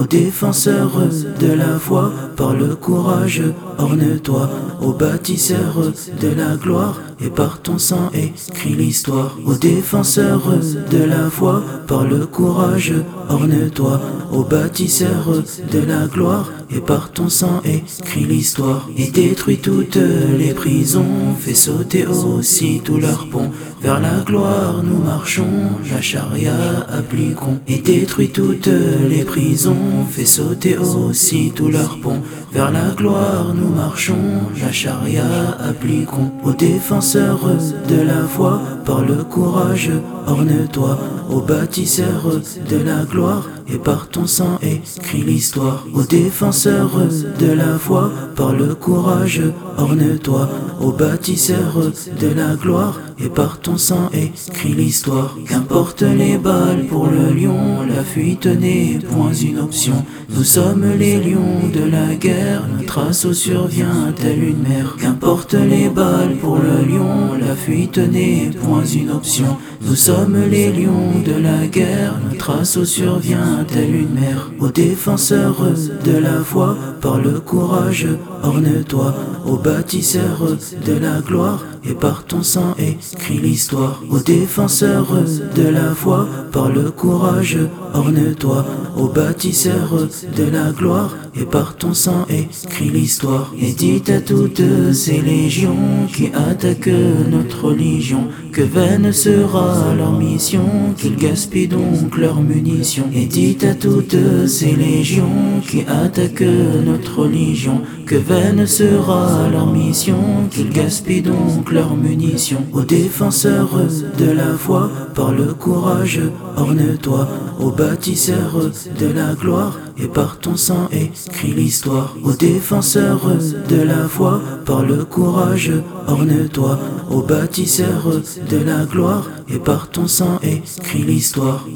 Aux défenseurs de la foi, par le courage, orne-toi. Aux bâtisseurs de la gloire, et par ton sang écris l'histoire. Aux défenseurs de la foi, par le courage, orne-toi. Aux bâtisseurs de la gloire, et par ton sang écris l'histoire. Et détruis toutes les prisons, fais sauter aussi tous leurs ponts. Vers la gloire nous marchons, la charia appliquons. Et détruis toutes les prisons, fais sauter aussi tous leurs ponts. Vers la gloire nous marchons, la charia appliquons. Aux défenseurs de la foi, par le courage, orne-toi. Aux bâtisseurs de la gloire, et par ton sang écris l'histoire. Aux défenseurs de la foi, par le courage, orne-toi. Aux bâtisseurs de la gloire, et par ton sang écris l'histoire. Qu'importe les balles pour le lion, la fuite n'est point une option. Nous sommes les lions de la guerre, notre assaut survient telle une mer. Qu'importe les balles pour le lion, la fuite n'est point une option. Nous sommes les lions de la guerre, notre assaut survient telle une mer. Aux défenseurs de la foi, par le courage, orne-toi. Aux bâtisseurs de la gloire, et par ton sang écris l'histoire. Aux défenseurs de la foi, par le courage, orne-toi. Aux bâtisseurs de la gloire, et par ton sang écris l'histoire. Et dites à toutes ces légions qui attaquent notre religion que vaine sera leur mission, qu'ils gaspillent donc leurs munitions. Et dites à toutes ces légions qui attaquent notre religion que vaine sera leur mission, qu'ils gaspillent donc leurs munitions. Aux défenseurs de la foi, par le courage, orne-toi. Aux bâtisseurs de la gloire, et par ton sang écris l'histoire. Aux défenseurs de la foi, par le courage, orne-toi. Aux bâtisseurs de la gloire, et par ton sang écris l'histoire.